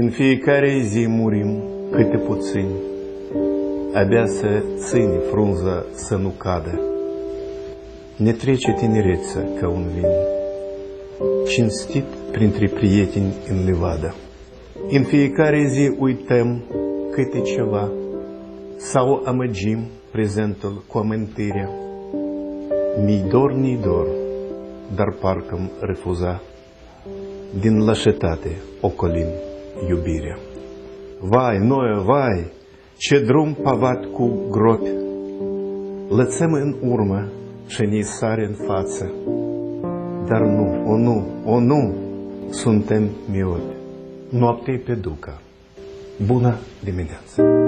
În fiecare zi murim câte puțini, abia să ține frunza să nu cadă. Ne trece tinerețea ca un vin, cinstit printre prieteni în livadă. În fiecare zi uităm câte ceva sau amăgim prezentul cu amintirea. Mi dor, ni dor, dar parcă-mi refuza. Din lășetate ocolim iubirea. Vai, noi, vai, ce drum pavat cu gropi! Lățăm în urmă și ni sare în față. Dar nu, o nu, o nu, suntem miopi. Noapte pe duca. Bună dimineața!